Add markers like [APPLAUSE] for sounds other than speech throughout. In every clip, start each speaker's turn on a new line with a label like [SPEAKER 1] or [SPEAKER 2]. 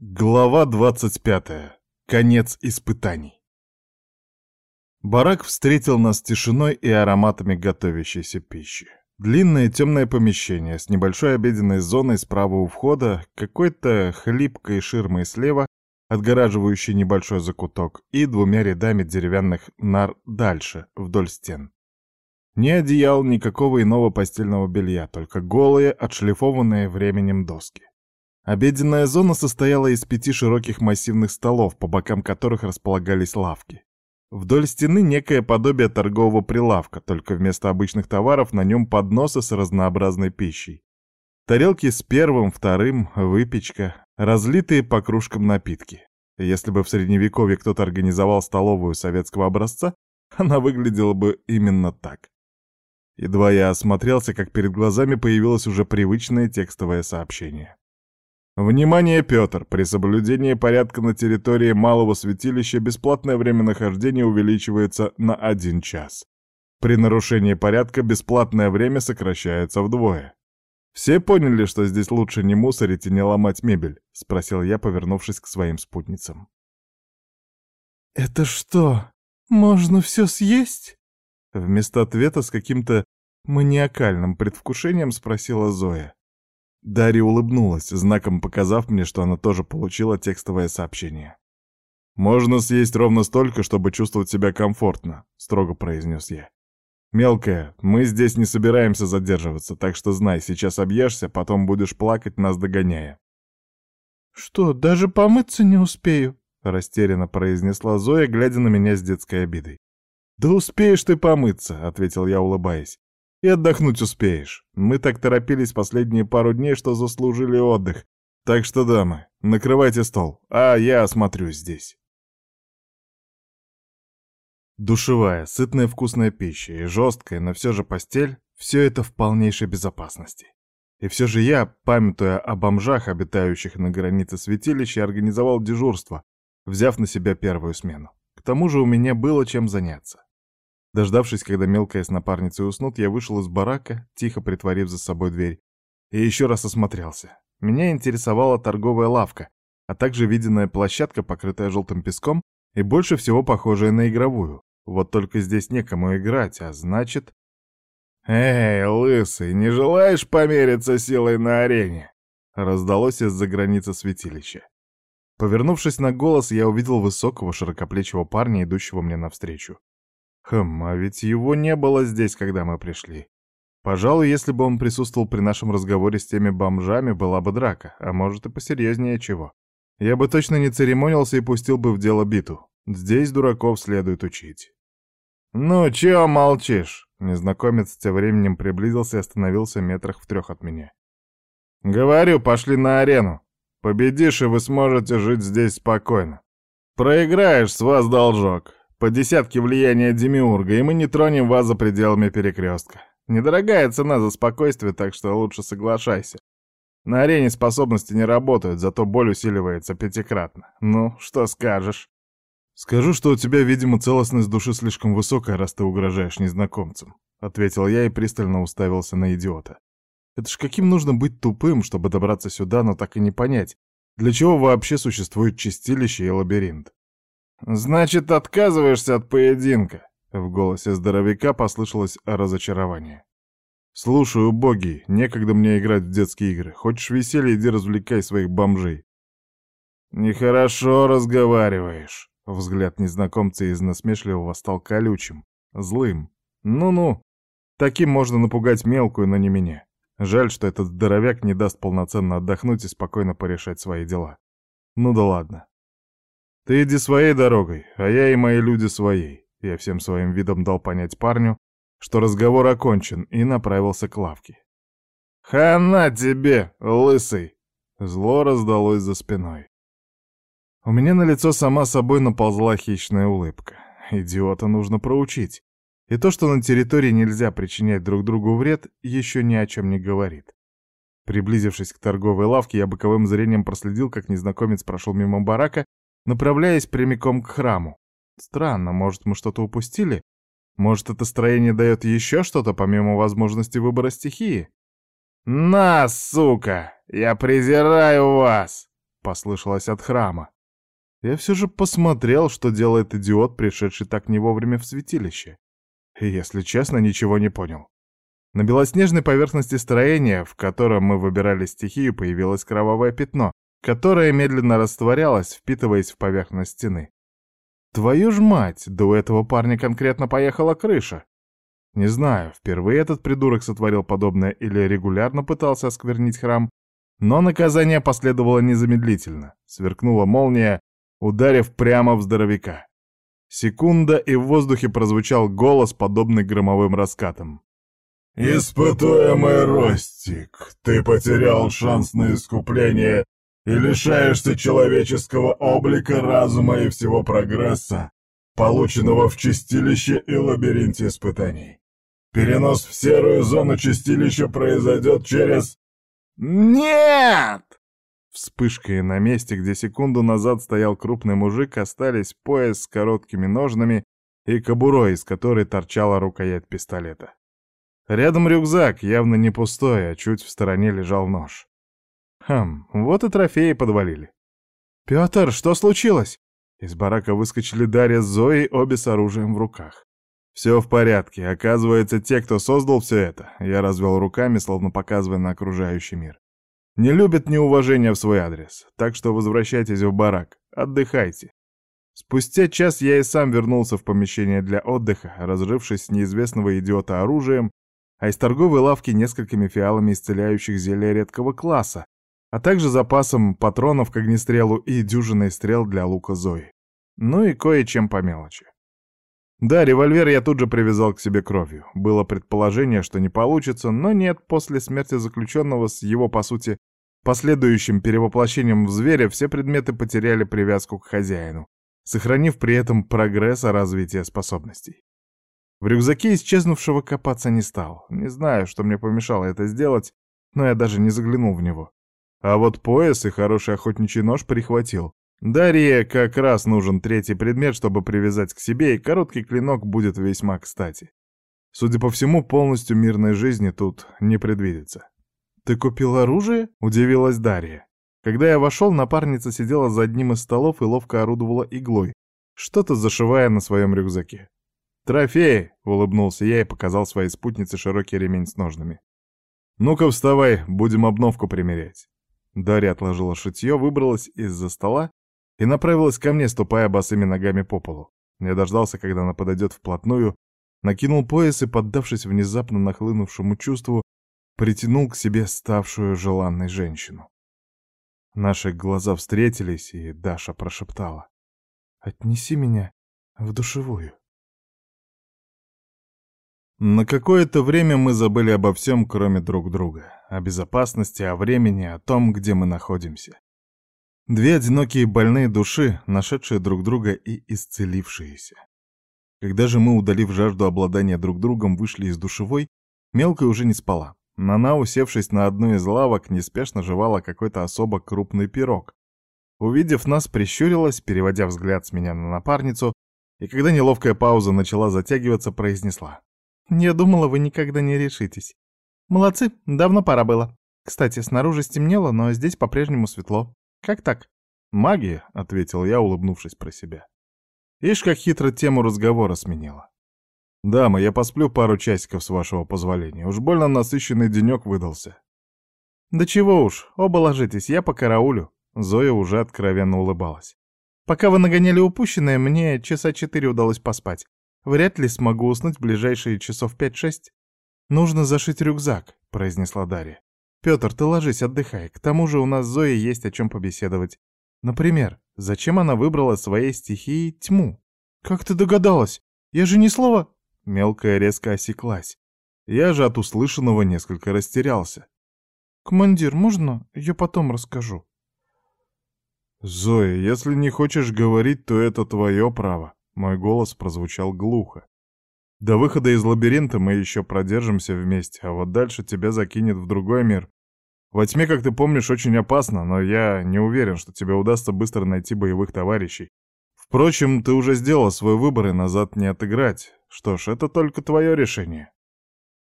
[SPEAKER 1] Глава 25. Конец испытаний. Барак встретил нас тишиной и ароматами готовящейся пищи. Длинное темное помещение с небольшой обеденной зоной справа у входа, какой-то хлипкой ширмой слева, отгораживающей небольшой закуток, и двумя рядами деревянных нар дальше, вдоль стен. Ни одеял, никакого иного постельного белья, только голые, отшлифованные временем доски. Обеденная зона состояла из пяти широких массивных столов, по бокам которых располагались лавки. Вдоль стены некое подобие торгового прилавка, только вместо обычных товаров на нем подносы с разнообразной пищей. Тарелки с первым, вторым, выпечка, разлитые по кружкам напитки. Если бы в средневековье кто-то организовал столовую советского образца, [LAUGHS] она выглядела бы именно так. Едва я осмотрелся, как перед глазами появилось уже привычное текстовое сообщение. Внимание, Петр! При соблюдении порядка на территории малого святилища бесплатное время нахождения увеличивается на один час. При нарушении порядка бесплатное время сокращается вдвое. «Все поняли, что здесь лучше не мусорить и не ломать мебель?» — спросил я, повернувшись к своим спутницам.
[SPEAKER 2] «Это что, можно все съесть?»
[SPEAKER 1] Вместо ответа с каким-то маниакальным предвкушением спросила Зоя. Дарья улыбнулась, знаком показав мне, что она тоже получила текстовое сообщение. «Можно съесть ровно столько, чтобы чувствовать себя комфортно», — строго произнес я. «Мелкая, мы здесь не собираемся задерживаться, так что знай, сейчас объешься, потом будешь плакать, нас догоняя».
[SPEAKER 2] «Что, даже помыться не успею?»
[SPEAKER 1] — растерянно произнесла Зоя, глядя на меня с детской обидой. «Да успеешь ты помыться», — ответил я, улыбаясь. И отдохнуть успеешь. Мы так торопились последние пару дней, что заслужили отдых. Так что, дамы, накрывайте стол, а я осмотрюсь здесь. Душевая, сытная вкусная пища и жесткая, но все же постель — все это в полнейшей безопасности. И все же я, памятуя о бомжах, обитающих на границе святилища, организовал дежурство, взяв на себя первую смену. К тому же у меня было чем заняться. Дождавшись, когда мелкая с напарницей уснут, я вышел из барака, тихо притворив за собой дверь, и еще раз осмотрелся. Меня интересовала торговая лавка, а также виденная площадка, покрытая желтым песком, и больше всего похожая на игровую. Вот только здесь некому играть, а значит... «Эй, лысый, не желаешь помериться силой на арене?» Раздалось из-за границы святилища. Повернувшись на голос, я увидел высокого широкоплечего парня, идущего мне навстречу. Хм, а ведь его не было здесь, когда мы пришли. Пожалуй, если бы он присутствовал при нашем разговоре с теми бомжами, была бы драка, а может и посерьезнее чего. Я бы точно не церемонился и пустил бы в дело биту. Здесь дураков следует учить. «Ну, чего молчишь?» Незнакомец тем временем приблизился и остановился метрах в трех от меня. «Говорю, пошли на арену. Победишь, и вы сможете жить здесь спокойно. Проиграешь, с вас должок. По десятке влияния Демиурга, и мы не тронем вас за пределами перекрестка. Недорогая цена за спокойствие, так что лучше соглашайся. На арене способности не работают, зато боль усиливается пятикратно. Ну, что скажешь? Скажу, что у тебя, видимо, целостность души слишком высокая, раз ты угрожаешь незнакомцам. Ответил я и пристально уставился на идиота. Это ж каким нужно быть тупым, чтобы добраться сюда, но так и не понять, для чего вообще существует чистилище и лабиринт. «Значит, отказываешься от поединка?» В голосе здоровяка послышалось разочарование. «Слушаю, боги, некогда мне играть в детские игры. Хочешь веселья, иди развлекай своих бомжей». «Нехорошо разговариваешь». Взгляд незнакомца из насмешливого стал колючим, злым. «Ну-ну, таким можно напугать мелкую, но не меня. Жаль, что этот здоровяк не даст полноценно отдохнуть и спокойно порешать свои дела. Ну да ладно, «Ты иди своей дорогой, а я и мои люди своей». Я всем своим видом дал понять парню, что разговор окончен, и направился к лавке. «Хана тебе, лысый!» Зло раздалось за спиной. У меня на лицо сама собой наползла хищная улыбка. Идиота нужно проучить. И то, что на территории нельзя причинять друг другу вред, еще ни о чем не говорит. Приблизившись к торговой лавке, я боковым зрением проследил, как незнакомец прошел мимо барака направляясь прямиком к храму. Странно, может, мы что-то упустили? Может, это строение дает еще что-то, помимо возможности выбора стихии? «На, сука! Я презираю вас!» послышалась от храма. Я все же посмотрел, что делает идиот, пришедший так не вовремя в святилище. И, если честно, ничего не понял. На белоснежной поверхности строения, в котором мы выбирали стихию, появилось кровавое пятно, которое медленно растворялось, впитываясь в поверхность стены. Твою ж мать, да у этого парня конкретно поехала крыша. Не знаю, впервые этот придурок сотворил подобное или регулярно пытался осквернить храм, но наказание последовало незамедлительно. Сверкнула молния, ударив прямо в здоровяка. Секунда, и в воздухе прозвучал голос, подобный громовым раскатам.
[SPEAKER 3] «Испытуемый Ростик, ты потерял шанс на искупление и лишаешься человеческого облика, разума и всего прогресса, полученного в чистилище и лабиринте испытаний. Перенос в серую зону чистилища произойдет через...»
[SPEAKER 1] «Нет!» Вспышкой на месте, где секунду назад стоял крупный мужик, остались пояс с короткими ножнами и кобурой, из которой торчала рукоять пистолета. Рядом рюкзак, явно не пустой, а чуть в стороне лежал нож. Хм, вот и трофеи подвалили. «Пётр, что случилось?» Из барака выскочили Дарья с Зоей, обе с оружием в руках. «Все в порядке. Оказывается, те, кто создал все это...» Я развел руками, словно показывая на окружающий мир. Не любят неуважения в свой адрес, так что возвращайтесь в барак, отдыхайте. Спустя час я и сам вернулся в помещение для отдыха, разжившись с неизвестного идиота оружием, а из торговой лавки несколькими фиалами исцеляющих зелья редкого класса, а также запасом патронов к огнестрелу и дюжиной стрел для лука Зои. Ну и кое-чем по мелочи. Да, револьвер я тут же привязал к себе кровью. Было предположение, что не получится, но нет, после смерти заключенного с его, по сути, Последующим перевоплощением в зверя все предметы потеряли привязку к хозяину, сохранив при этом прогресс о развитии способностей. В рюкзаке исчезнувшего копаться не стал. Не знаю, что мне помешало это сделать, но я даже не заглянул в него. А вот пояс и хороший охотничий нож прихватил. Дарье как раз нужен третий предмет, чтобы привязать к себе, и короткий клинок будет весьма кстати. Судя по всему, полностью мирной жизни тут не предвидится. «Ты купил оружие?» — удивилась Дарья. Когда я вошел, напарница сидела за одним из столов и ловко орудовала иглой, что-то зашивая на своем рюкзаке. «Трофеи!» — улыбнулся я и показал своей спутнице широкий ремень с ножными. «Ну-ка вставай, будем обновку примерять». Дарья отложила шитье, выбралась из-за стола и направилась ко мне, ступая босыми ногами по полу. Я дождался, когда она подойдет вплотную, накинул пояс и, поддавшись внезапно нахлынувшему чувству, притянул к себе ставшую желанной женщину. Наши глаза встретились, и Даша прошептала. «Отнеси меня в душевую». На какое-то время мы забыли обо всем, кроме друг друга. О безопасности, о времени, о том, где мы находимся. Две одинокие больные души, нашедшие друг друга и исцелившиеся. Когда же мы, удалив жажду обладания друг другом, вышли из душевой, мелкая уже не спала. Нана, усевшись на одну из лавок, неспешно жевала какой-то особо крупный пирог. Увидев нас, прищурилась, переводя взгляд с меня на напарницу, и когда неловкая пауза начала затягиваться, произнесла. «Я думала, вы никогда не решитесь. Молодцы, давно пора было. Кстати, снаружи стемнело, но здесь по-прежнему светло. Как так?» «Магия», — ответил я, улыбнувшись про себя. Ишь, как хитро тему разговора сменила. «Дама, я посплю пару часиков, с вашего позволения. Уж больно насыщенный денек выдался». «Да чего уж, оба ложитесь, я по караулю». Зоя уже откровенно улыбалась. «Пока вы нагоняли упущенное, мне часа четыре удалось поспать. Вряд ли смогу уснуть в ближайшие часов пять-шесть. Нужно зашить рюкзак», — произнесла Дарья. «Пётр, ты ложись, отдыхай. К тому же у нас с Зоей есть о чем побеседовать. Например, зачем она выбрала своей стихией тьму? Как ты догадалась? Я же ни слова...» Мелкая резко осеклась. Я же от услышанного несколько растерялся. «Командир, можно я потом расскажу?» «Зоя, если не хочешь говорить, то это твое право», — мой голос прозвучал глухо. «До выхода из лабиринта мы еще продержимся вместе, а вот дальше тебя закинет в другой мир. Во тьме, как ты помнишь, очень опасно, но я не уверен, что тебе удастся быстро найти боевых товарищей. Впрочем, ты уже сделал свой выбор и назад не отыграть. Что ж, это только твое решение.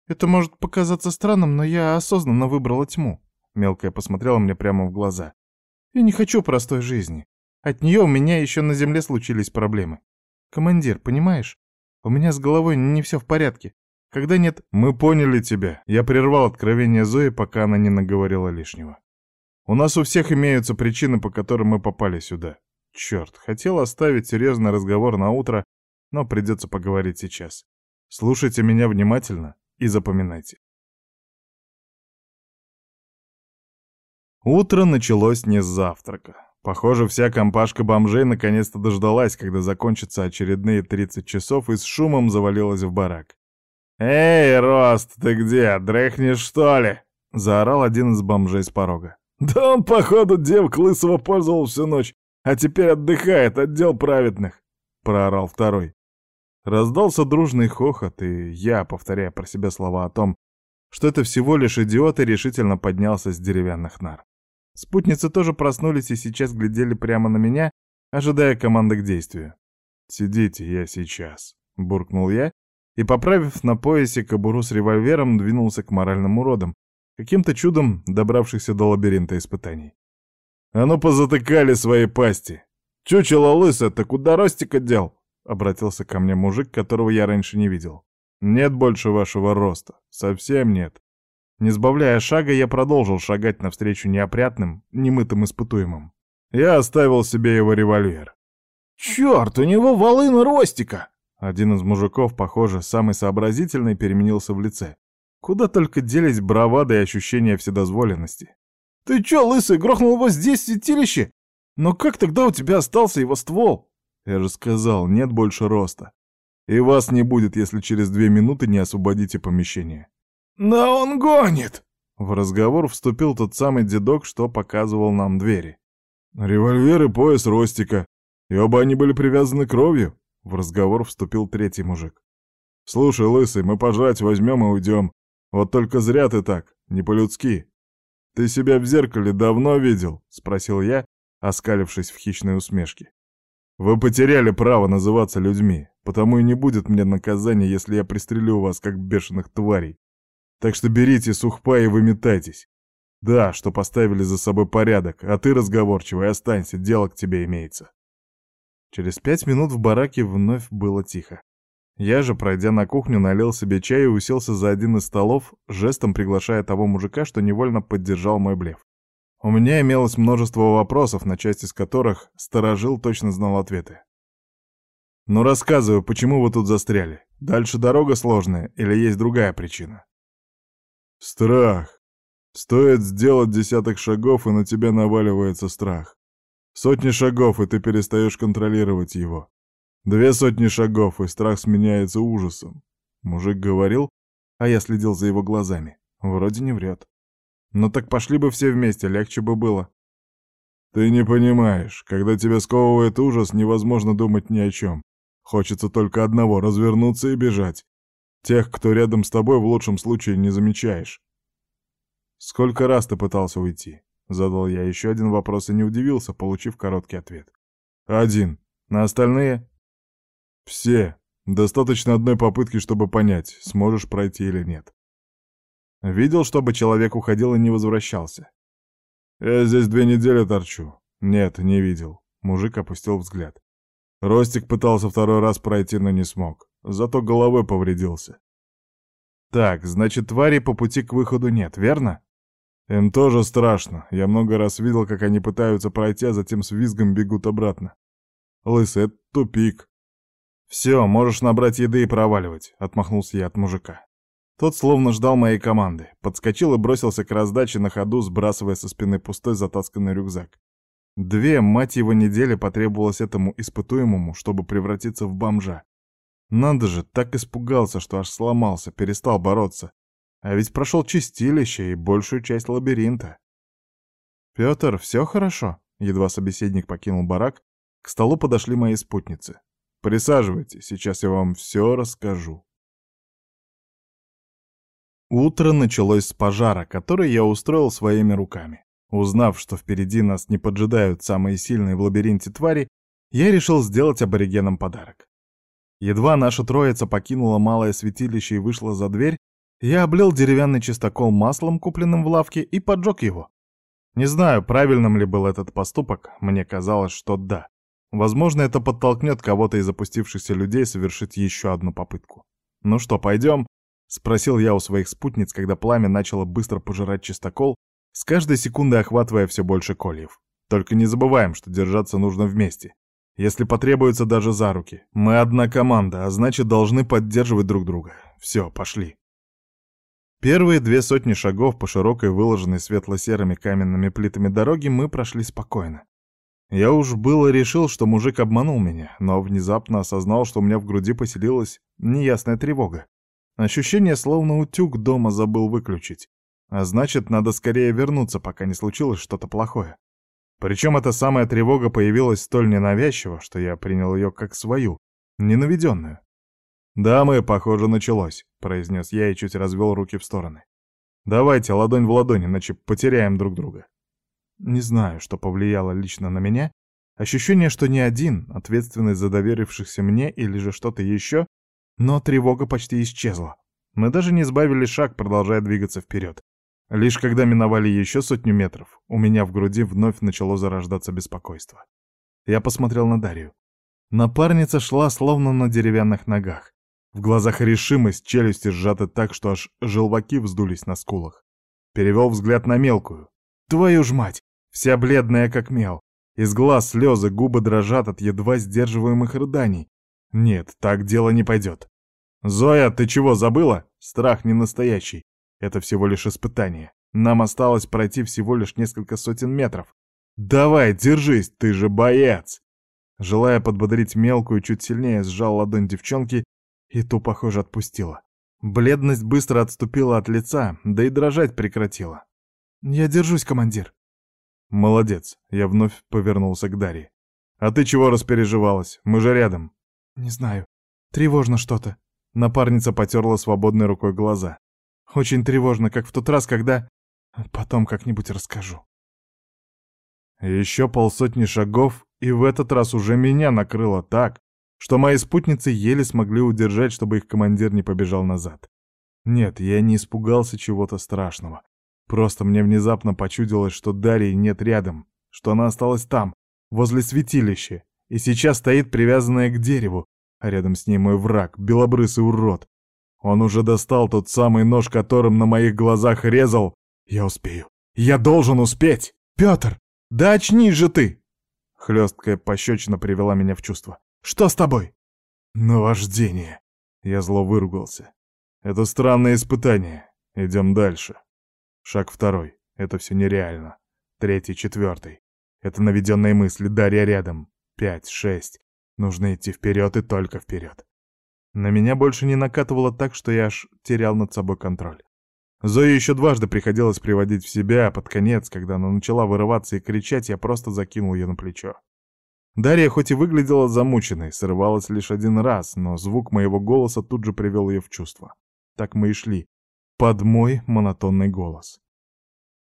[SPEAKER 1] Это может показаться странным, но я осознанно выбрала тьму. Мелкая посмотрела мне прямо в глаза.
[SPEAKER 2] Я не хочу простой жизни. От нее у меня еще на земле случились проблемы. Командир, понимаешь? У меня с головой не все в порядке. Когда нет...
[SPEAKER 1] Мы поняли тебя. Я прервал откровение Зои, пока она не наговорила лишнего. У нас у всех имеются причины, по которым мы попали сюда. Черт, хотел оставить серьезный разговор на утро, но придется поговорить сейчас. Слушайте меня внимательно и запоминайте. Утро началось не с завтрака. Похоже, вся компашка бомжей наконец-то дождалась, когда закончатся очередные 30 часов и с шумом завалилась в барак. «Эй, Рост, ты где, дрыхнешь, что ли?» — заорал один из бомжей с порога. «Да он, походу, девок лысого пользовал всю ночь, а теперь отдыхает, отдел праведных!» — проорал второй. Раздался дружный хохот, и я, повторяя про себя слова о том, что это всего лишь идиот, и решительно поднялся с деревянных нар. Спутницы тоже проснулись и сейчас глядели прямо на меня, ожидая команды к действию. «Сидите, я сейчас», — буркнул я, и, поправив на поясе кобуру с револьвером, двинулся к моральным уродам, каким-то чудом добравшихся до лабиринта испытаний. «А ну, позатыкали свои пасти! Чучело лысое, ты куда Ростика дел?» — обратился ко мне мужик, которого я раньше не видел. «Нет больше вашего роста. Совсем нет. Не сбавляя шага, я продолжил шагать навстречу неопрятным, немытым испытуемым. Я оставил себе его револьвер.
[SPEAKER 2] «Черт, у него волына Ростика!»
[SPEAKER 1] Один из мужиков, похоже, самый сообразительный, переменился в лице. Куда только делись бравада и ощущение вседозволенности.
[SPEAKER 2] «Ты чё, лысый, грохнул его здесь, в святилище? Но как тогда у тебя остался его ствол?»
[SPEAKER 1] Я же сказал, нет больше роста. И вас не будет, если через две минуты не освободите помещение.
[SPEAKER 2] «Да он гонит!»
[SPEAKER 1] В разговор вступил тот самый дедок, что показывал нам двери. «Револьвер и пояс Ростика. И оба они были привязаны кровью?» В разговор вступил третий мужик. «Слушай, лысый, мы пожрать возьмем и уйдем. Вот только зря ты так, не по-людски. Ты себя в зеркале давно видел?» — спросил я, оскалившись в хищной усмешке. «Вы потеряли право называться людьми, потому и не будет мне наказания, если я пристрелю вас, как бешеных тварей. Так что берите сухпа и выметайтесь. Да, что поставили за собой порядок, а ты разговорчивый, останься, дело к тебе имеется. Через пять минут в бараке вновь было тихо. Я же, пройдя на кухню, налил себе чай и уселся за один из столов, жестом приглашая того мужика, что невольно поддержал мой блеф. У меня имелось множество вопросов, на часть из которых сторожил точно знал ответы. «Ну рассказывай, почему вы тут застряли? Дальше дорога сложная или есть другая причина?» Страх. Стоит сделать десяток шагов, и на тебя наваливается страх. Сотни шагов, и ты перестаешь контролировать его. Две сотни шагов, и страх сменяется ужасом. Мужик говорил, а я следил за его глазами. Вроде не врет. Ну так пошли бы все вместе, легче бы было. Ты не понимаешь, когда тебя сковывает ужас, невозможно думать ни о чем. Хочется только одного — развернуться и бежать. Тех, кто рядом с тобой, в лучшем случае не замечаешь. «Сколько раз ты пытался уйти?» Задал я еще один вопрос и не удивился, получив короткий ответ. «Один. На остальные?» «Все. Достаточно одной попытки, чтобы понять, сможешь пройти или нет». Видел, чтобы человек уходил и не возвращался. «Я здесь две недели торчу». «Нет, не видел». Мужик опустил взгляд. Ростик пытался второй раз пройти, но не смог. Зато головой повредился. Так, значит, твари по пути к выходу нет, верно? Им тоже страшно. Я много раз видел, как они пытаются пройти, а затем с визгом бегут обратно. Лысый, это тупик. Все, можешь набрать еды и проваливать, отмахнулся я от мужика. Тот словно ждал моей команды, подскочил и бросился к раздаче на ходу, сбрасывая со спины пустой затасканный рюкзак. Две, мать его, недели потребовалось этому испытуемому, чтобы превратиться в бомжа. Надо же, так испугался, что аж сломался, перестал бороться. А ведь прошел чистилище и большую часть лабиринта. «Петр, все хорошо?» Едва собеседник покинул барак, к столу подошли мои спутницы. «Присаживайтесь, сейчас я вам все расскажу». Утро началось с пожара, который я устроил своими руками. Узнав, что впереди нас не поджидают самые сильные в лабиринте твари, я решил сделать аборигенам подарок. Едва наша троица покинула малое святилище и вышла за дверь, я облил деревянный чистокол маслом, купленным в лавке, и поджег его. Не знаю, правильным ли был этот поступок, мне казалось, что да. Возможно, это подтолкнет кого-то из опустившихся людей совершить еще одну попытку. «Ну что, пойдем?» — спросил я у своих спутниц, когда пламя начало быстро пожирать чистокол, с каждой секундой охватывая все больше кольев. Только не забываем, что держаться нужно вместе. Если потребуется даже за руки. Мы одна команда, а значит, должны поддерживать друг друга. Все, пошли. Первые две сотни шагов по широкой выложенной светло-серыми каменными плитами дороги мы прошли спокойно. Я уж было решил, что мужик обманул меня, но внезапно осознал, что у меня в груди поселилась неясная тревога. Ощущение, словно утюг дома забыл выключить. А значит, надо скорее вернуться, пока не случилось что-то плохое. Причем эта самая тревога появилась столь ненавязчиво, что я принял ее как свою, ненаведенную. «Дамы, похоже, началось», — произнес я и чуть развел руки в стороны. «Давайте ладонь в ладонь, иначе потеряем друг друга». Не знаю, что повлияло лично на меня. Ощущение, что не один, ответственный за доверившихся мне или же что-то еще, но тревога почти исчезла. Мы даже не сбавили шаг, продолжая двигаться вперед. Лишь когда миновали еще сотню метров, у меня в груди вновь начало зарождаться беспокойство. Я посмотрел на Дарью. Напарница шла словно на деревянных ногах. В глазах решимость, челюсти сжаты так, что аж желваки вздулись на скулах. Перевел взгляд на мелкую. Твою ж мать! Вся бледная как мел. Из глаз слезы, губы дрожат от едва сдерживаемых рыданий. Нет, так дело не пойдет. «Зоя, ты чего, забыла? Страх не настоящий. Это всего лишь испытание. Нам осталось пройти всего лишь несколько сотен метров. Давай, держись, ты же боец!» Желая подбодрить мелкую, чуть сильнее сжал ладонь девчонки и ту, похоже, отпустила. Бледность быстро отступила от лица, да и дрожать прекратила. «Я держусь, командир». «Молодец», — я вновь повернулся к Дарье. «А ты чего распереживалась? Мы же рядом».
[SPEAKER 2] «Не знаю. Тревожно что-то».
[SPEAKER 1] Напарница потерла свободной рукой глаза.
[SPEAKER 2] Очень тревожно, как в тот раз, когда... Потом как-нибудь расскажу.
[SPEAKER 1] Еще полсотни шагов, и в этот раз уже меня накрыло так, что мои спутницы еле смогли удержать, чтобы их командир не побежал назад. Нет, я не испугался чего-то страшного. Просто мне внезапно почудилось, что Дарьи нет рядом, что она осталась там, возле святилища, и сейчас стоит привязанная к дереву, а рядом с ней мой враг, белобрысый урод, он уже достал тот самый нож, которым на моих глазах резал. Я успею. Я должен успеть! Петр! Да очнись же ты! Хлесткая пощечина привела меня в чувство. Что с тобой? Наваждение. Я зло выругался. Это странное испытание. Идем дальше. Шаг второй. Это все нереально. Третий, четвертый. Это наведенные мысли, Дарья рядом. Пять, шесть. Нужно идти вперед и только вперед. На меня больше не накатывало так, что я аж терял над собой контроль. Зою еще дважды приходилось приводить в себя, а под конец, когда она начала вырываться и кричать, я просто закинул ее на плечо. Дарья хоть и выглядела замученной, срывалась лишь один раз, но звук моего голоса тут же привел ее в чувство. Так мы и шли. Под мой монотонный голос.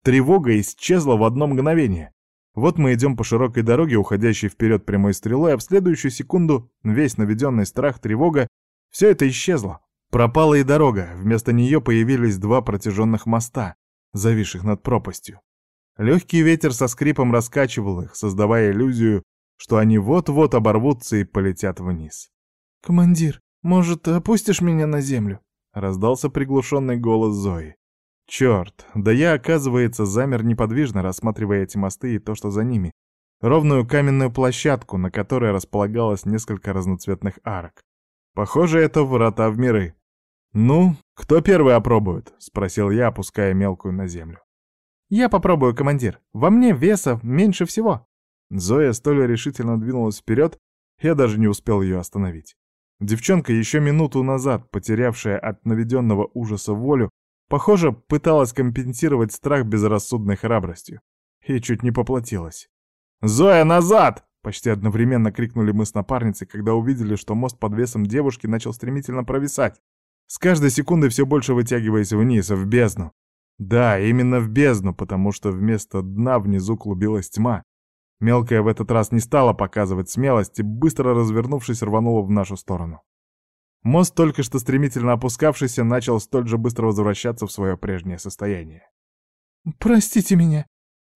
[SPEAKER 1] Тревога исчезла в одно мгновение. Вот мы идем по широкой дороге, уходящей вперед прямой стрелой, а в следующую секунду весь наведенный страх, тревога все это исчезло. Пропала и дорога, вместо нее появились два протяженных моста, зависших над пропастью. Легкий ветер со скрипом раскачивал их, создавая иллюзию, что они вот-вот оборвутся и полетят вниз.
[SPEAKER 2] «Командир, может, опустишь меня на землю?»
[SPEAKER 1] — раздался приглушенный голос Зои. Черт, да я, оказывается, замер неподвижно, рассматривая эти мосты и то, что за ними. Ровную каменную площадку, на которой располагалось несколько разноцветных арок. Похоже, это врата в миры. «Ну, кто первый опробует?» — спросил я, опуская мелкую на землю.
[SPEAKER 2] «Я попробую, командир. Во мне веса меньше всего».
[SPEAKER 1] Зоя столь решительно двинулась вперед, я даже не успел ее остановить. Девчонка, еще минуту назад потерявшая от наведенного ужаса волю, похоже, пыталась компенсировать страх безрассудной храбростью. И чуть не поплатилась. «Зоя, назад!» Почти одновременно крикнули мы с напарницей, когда увидели, что мост под весом девушки начал стремительно провисать, с каждой секундой все больше вытягиваясь вниз, в бездну. Да, именно в бездну, потому что вместо дна внизу клубилась тьма. Мелкая в этот раз не стала показывать смелость и, быстро развернувшись, рванула в нашу сторону. Мост, только что стремительно опускавшийся, начал столь же быстро возвращаться в свое прежнее состояние.
[SPEAKER 2] «Простите меня»,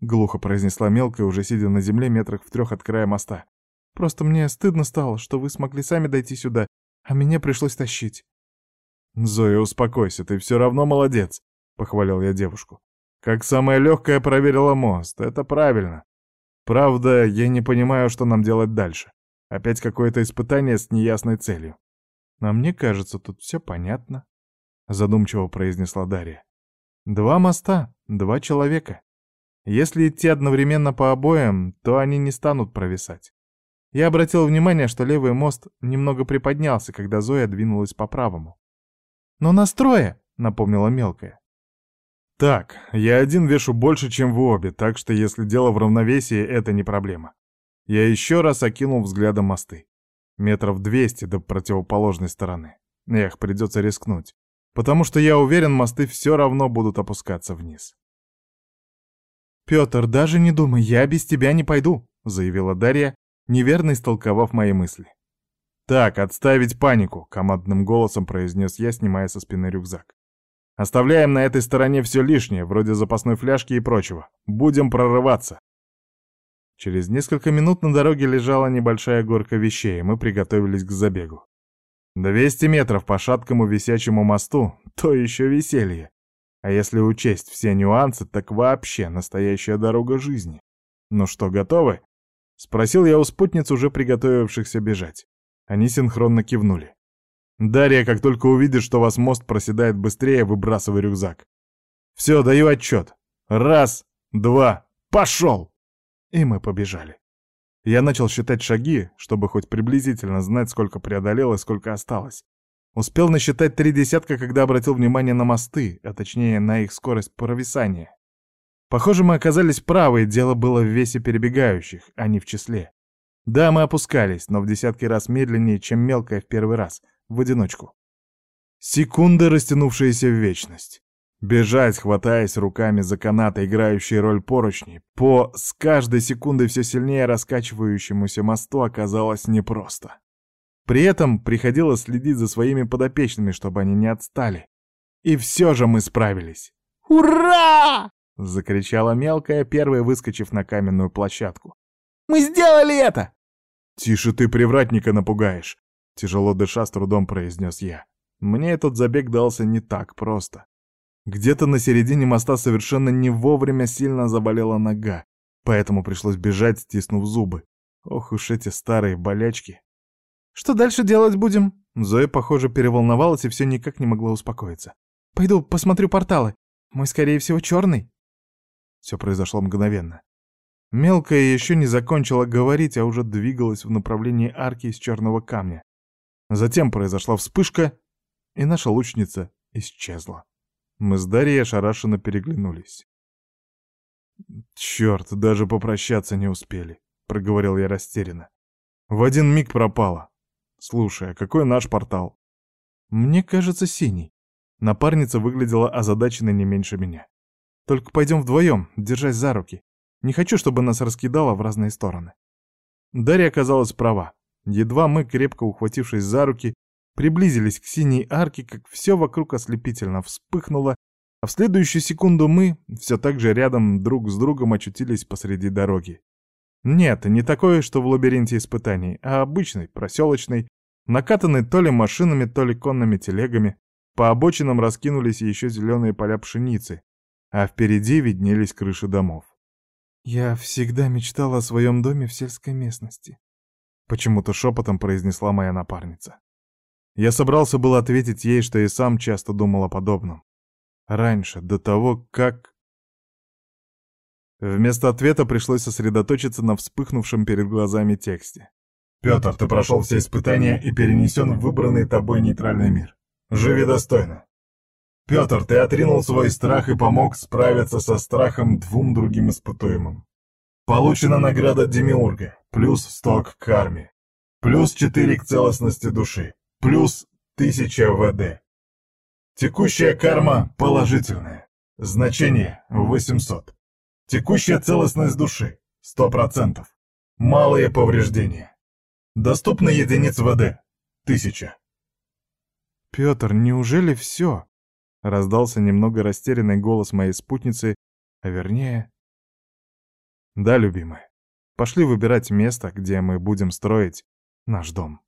[SPEAKER 2] глухо произнесла мелкая, уже сидя на земле метрах в трех от края моста. «Просто мне стыдно стало, что вы смогли сами дойти сюда, а меня пришлось тащить».
[SPEAKER 1] «Зоя, успокойся, ты все равно молодец», — похвалил я девушку. «Как самая легкая проверила мост, это правильно. Правда, я не понимаю, что нам делать дальше. Опять какое-то испытание с неясной целью».
[SPEAKER 2] «А мне кажется, тут все понятно», — задумчиво произнесла Дарья. «Два моста, два человека. Если идти одновременно по обоям, то они не станут провисать. Я обратил внимание, что левый мост немного приподнялся, когда Зоя двинулась по правому. «Но настроя!» — напомнила мелкая.
[SPEAKER 1] «Так, я один вешу больше, чем вы обе, так что если дело в равновесии, это не проблема». Я еще раз окинул взглядом мосты. Метров двести до противоположной стороны. Эх, придется рискнуть. Потому что я уверен, мосты все равно будут опускаться вниз.
[SPEAKER 2] «Петр, даже не думай, я без тебя не пойду», — заявила Дарья, неверно истолковав мои мысли.
[SPEAKER 1] «Так, отставить панику», — командным голосом произнес я, снимая со спины рюкзак. «Оставляем на этой стороне все лишнее, вроде запасной фляжки и прочего. Будем прорываться». Через несколько минут на дороге лежала небольшая горка вещей, и мы приготовились к забегу. 200 метров по шаткому висячему мосту — то еще веселье. А если учесть все нюансы, так вообще настоящая дорога жизни. Ну что, готовы? Спросил я у спутниц, уже приготовившихся бежать. Они синхронно кивнули. «Дарья, как только увидит, что вас мост проседает быстрее, выбрасывай рюкзак. Все, даю отчет. Раз, два, пошел!» И мы побежали. Я начал считать шаги, чтобы хоть приблизительно знать, сколько преодолел и сколько осталось. Успел насчитать три десятка, когда обратил внимание на мосты, а точнее на их скорость провисания. Похоже, мы оказались правы, дело было в весе перебегающих, а не в числе. Да, мы опускались, но в десятки раз медленнее, чем мелкая в первый раз, в одиночку. Секунды, растянувшиеся в вечность. Бежать, хватаясь руками за канаты, играющие роль поручней, по с каждой секундой все сильнее раскачивающемуся мосту оказалось непросто. При этом приходилось следить за своими подопечными, чтобы они не отстали. И все же мы справились.
[SPEAKER 2] «Ура!»
[SPEAKER 1] — закричала мелкая, первая выскочив на каменную площадку.
[SPEAKER 2] «Мы сделали это!»
[SPEAKER 1] «Тише ты привратника напугаешь!» — тяжело дыша с трудом произнес я. Мне этот забег дался не так просто. Где-то на середине моста совершенно не вовремя сильно заболела нога, поэтому пришлось бежать, стиснув зубы. Ох уж эти старые болячки.
[SPEAKER 2] Что дальше делать будем?» Зоя, похоже, переволновалась и все никак не могла успокоиться. «Пойду посмотрю порталы. Мой, скорее всего, черный».
[SPEAKER 1] Все произошло мгновенно. Мелкая еще не закончила говорить, а уже двигалась в направлении арки из черного камня. Затем произошла вспышка, и наша лучница исчезла. Мы с Дарьей ошарашенно переглянулись. «Черт, даже попрощаться не успели», — проговорил я растерянно. «В один миг пропала. «Слушай, а какой наш портал?»
[SPEAKER 2] «Мне кажется, синий». Напарница выглядела озадаченной не меньше меня. «Только пойдем вдвоем, держась за руки. Не хочу, чтобы нас раскидало в разные стороны».
[SPEAKER 1] Дарья оказалась права. Едва мы, крепко ухватившись за руки, приблизились к синей арке, как все вокруг ослепительно вспыхнуло, а в следующую секунду мы, все так же рядом друг с другом, очутились посреди дороги. Нет, не такой, что в лабиринте испытаний, а обычный, проселочный, накатанный то ли машинами, то ли конными телегами. По обочинам раскинулись еще зеленые поля пшеницы, а впереди виднелись крыши домов.
[SPEAKER 2] «Я всегда мечтала о своем доме в сельской местности», —
[SPEAKER 1] почему-то шепотом произнесла моя напарница. Я собрался было ответить ей, что и сам часто думал о подобном. Раньше, до того, как... Вместо ответа пришлось сосредоточиться на вспыхнувшем перед глазами тексте.
[SPEAKER 3] «Петр, ты прошел все испытания и перенесен в выбранный тобой нейтральный мир. Живи достойно. Петр, ты отринул свой страх и помог справиться со страхом двум другим испытуемым. Получена награда Демиурга, плюс 100 к карме, плюс 4 к целостности души, плюс 1000 ВД. Текущая карма положительная. Значение 800. Текущая целостность души — 100%. Малые повреждения. Доступны единиц ВД — 1000.
[SPEAKER 1] «Петр, неужели все?» — раздался немного растерянный голос моей спутницы, а вернее,
[SPEAKER 2] Да, любимая. Пошли выбирать место, где мы будем строить наш дом.